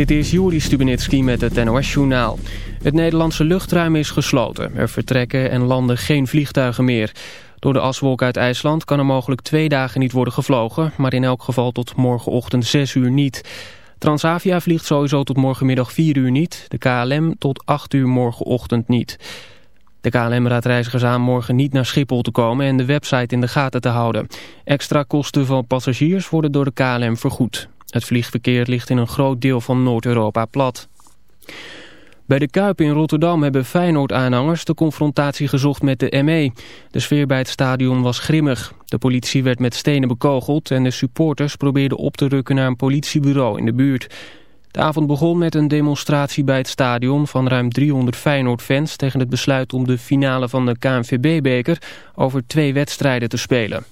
Dit is Juri Stubenitski met het NOS-journaal. Het Nederlandse luchtruim is gesloten. Er vertrekken en landen geen vliegtuigen meer. Door de aswolk uit IJsland kan er mogelijk twee dagen niet worden gevlogen... maar in elk geval tot morgenochtend 6 uur niet. Transavia vliegt sowieso tot morgenmiddag 4 uur niet. De KLM tot 8 uur morgenochtend niet. De KLM raadt reizigers aan morgen niet naar Schiphol te komen en de website in de gaten te houden. Extra kosten van passagiers worden door de KLM vergoed. Het vliegverkeer ligt in een groot deel van Noord-Europa plat. Bij de Kuip in Rotterdam hebben Feyenoord-aanhangers de confrontatie gezocht met de ME. De sfeer bij het stadion was grimmig. De politie werd met stenen bekogeld en de supporters probeerden op te rukken naar een politiebureau in de buurt. De avond begon met een demonstratie bij het stadion van ruim 300 Feyenoord-fans tegen het besluit om de finale van de KNVB-beker over twee wedstrijden te spelen.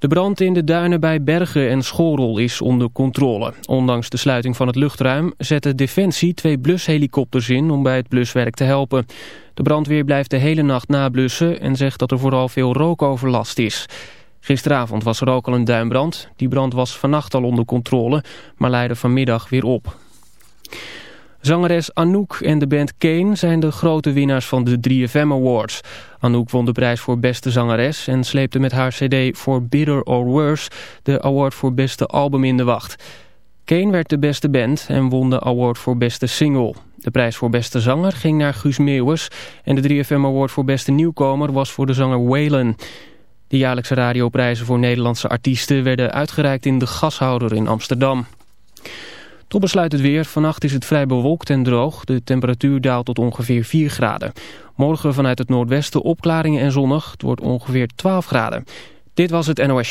De brand in de duinen bij Bergen en Schorel is onder controle. Ondanks de sluiting van het luchtruim zette Defensie twee blushelikopters in om bij het bluswerk te helpen. De brandweer blijft de hele nacht nablussen en zegt dat er vooral veel rookoverlast is. Gisteravond was er ook al een duinbrand. Die brand was vannacht al onder controle, maar leidde vanmiddag weer op. Zangeres Anouk en de band Kane zijn de grote winnaars van de 3FM Awards. Anouk won de prijs voor beste zangeres en sleepte met haar cd For Bitter or Worse de award voor beste album in de wacht. Kane werd de beste band en won de award voor beste single. De prijs voor beste zanger ging naar Guus Meeuwers en de 3FM Award voor beste nieuwkomer was voor de zanger Waylon. De jaarlijkse radioprijzen voor Nederlandse artiesten werden uitgereikt in de Gashouder in Amsterdam. Tot besluit het weer. Vannacht is het vrij bewolkt en droog. De temperatuur daalt tot ongeveer 4 graden. Morgen vanuit het noordwesten opklaringen en zonnig. Het wordt ongeveer 12 graden. Dit was het NOS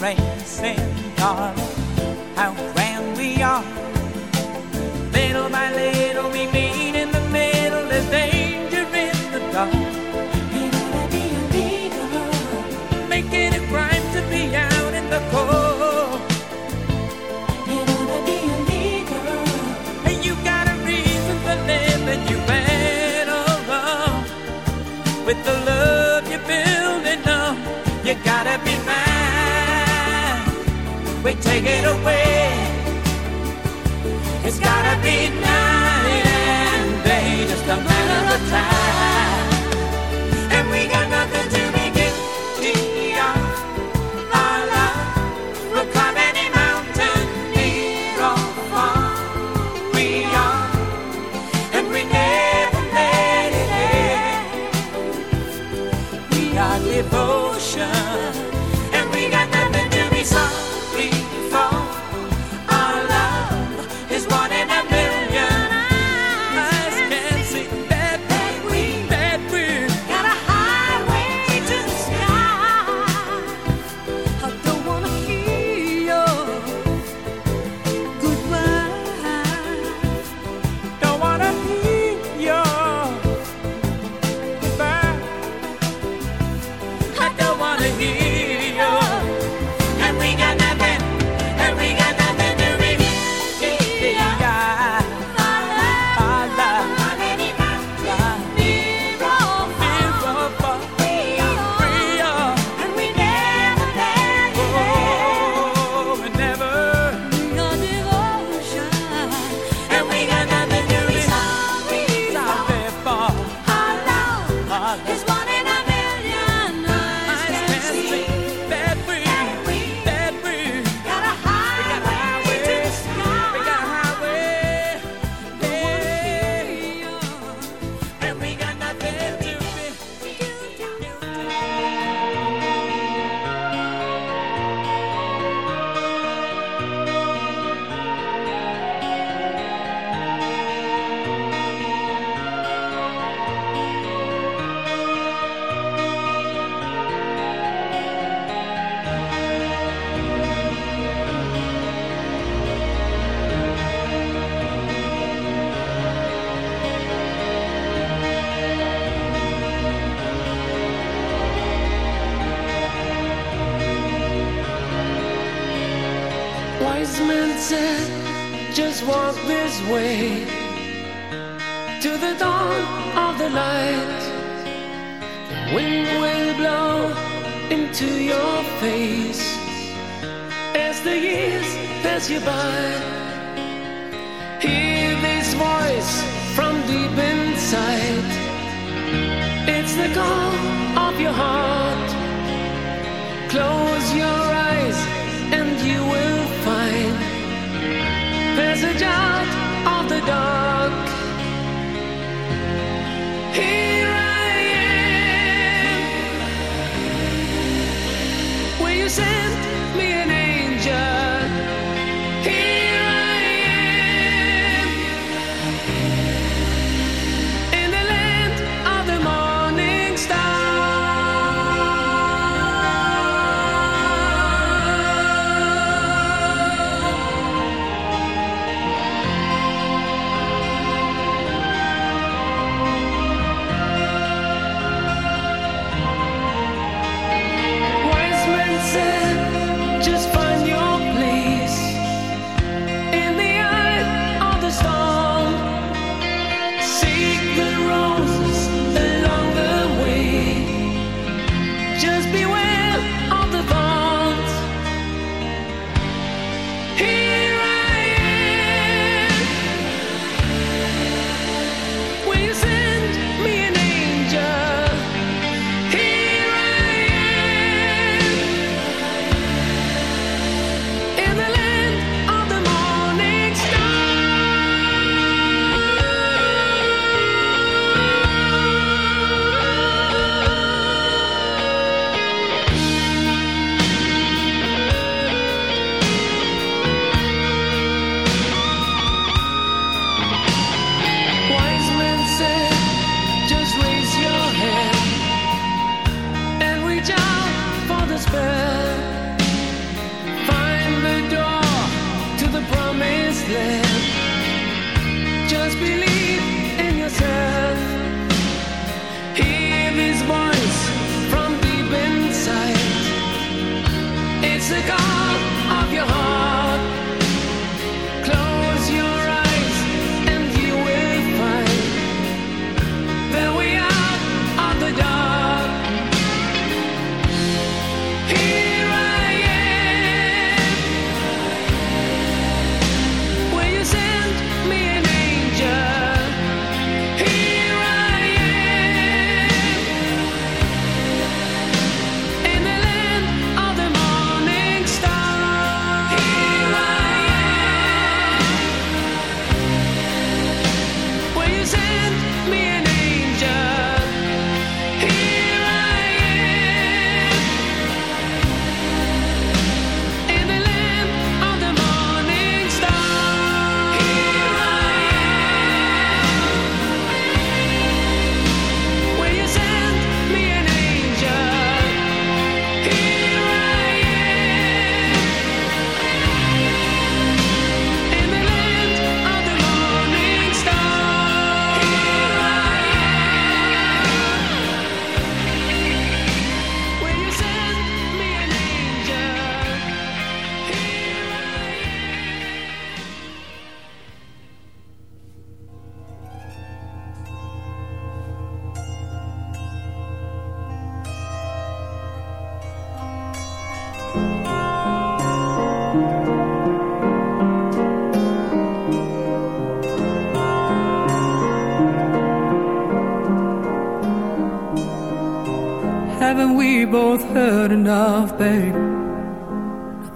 rain, sin, darling. take it away. It's gotta be.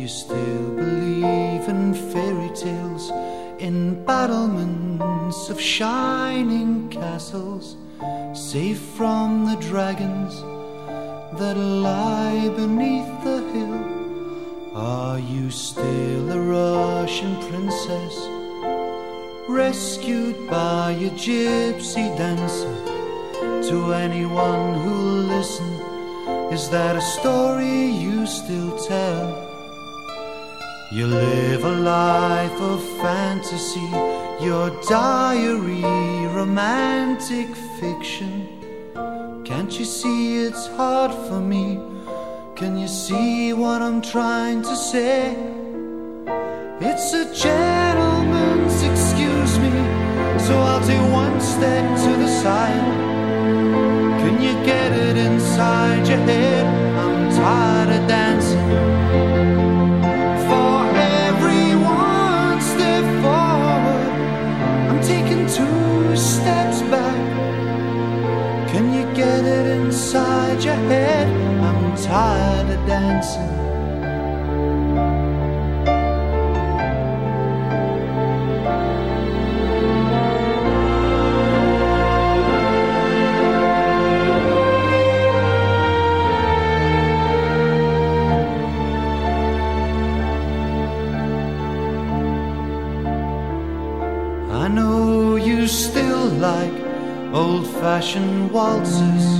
You still believe in fairy tales, in battlements of shining castles, safe from the dragons that lie beneath the hill? Are you still a Russian princess, rescued by a gypsy dancer? To anyone who'll listen, is that a story you still tell? You live a life of fantasy, your diary, romantic fiction. Can't you see it's hard for me? Can you see what I'm trying to say? It's a gentleman's excuse me, so I'll take one step to the side. Can you get it inside your head? I'm tired of dancing. dancing. I know you still like old fashioned waltzes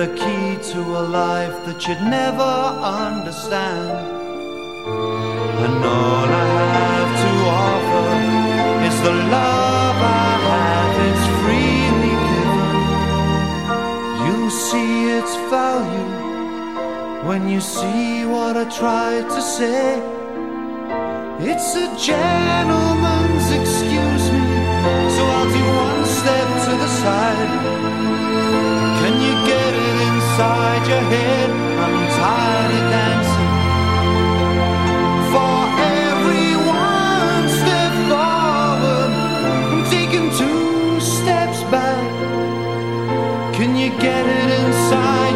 the key to a life that you'd never understand. And all I have to offer is the love I have, it's freely given. You see its value when you see what I tried to say. It's a gentleman's excuse me, so I'll do one step to the side inside your head I'm tired of dancing. For everyone step forward I'm taking two steps back. Can you get it inside?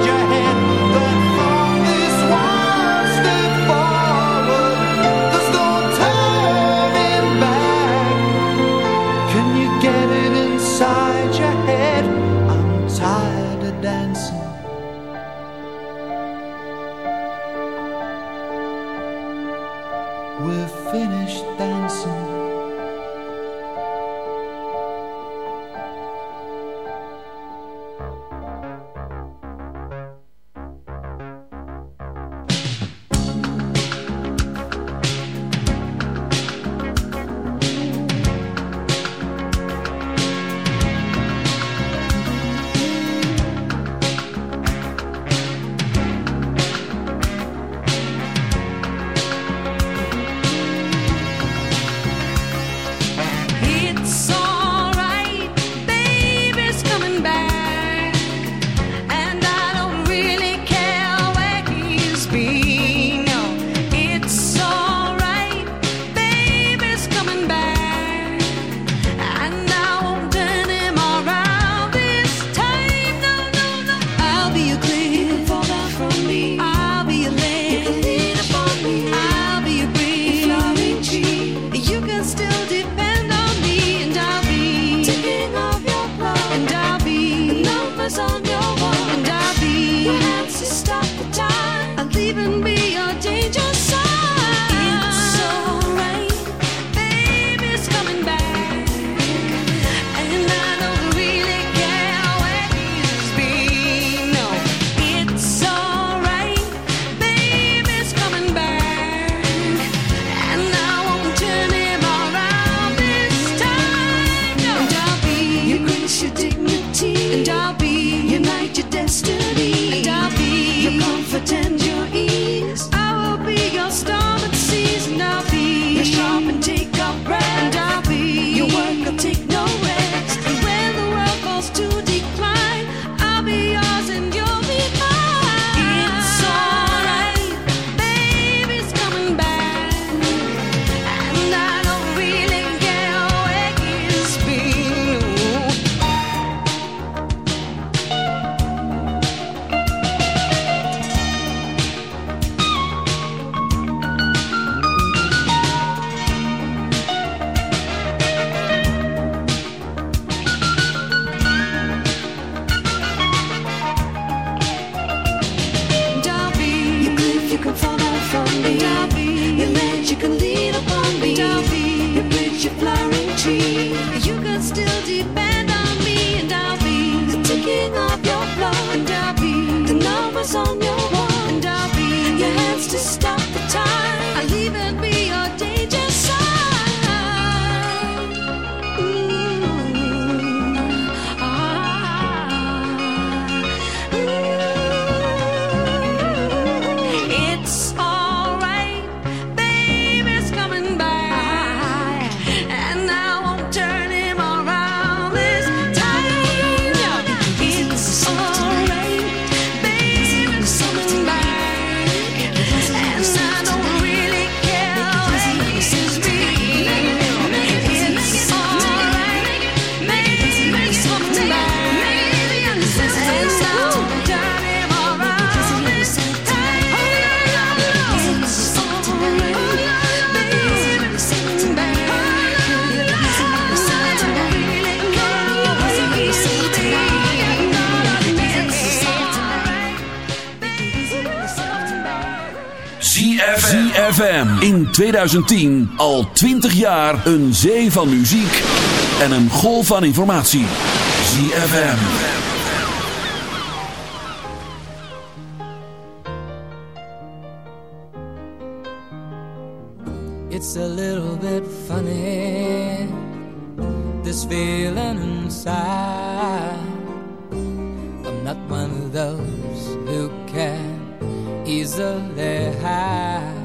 2010 al 20 jaar een zee van muziek en een golf van informatie. ZFM. It's a little bit funny, this feeling inside. I'm not one of those who can easily hide.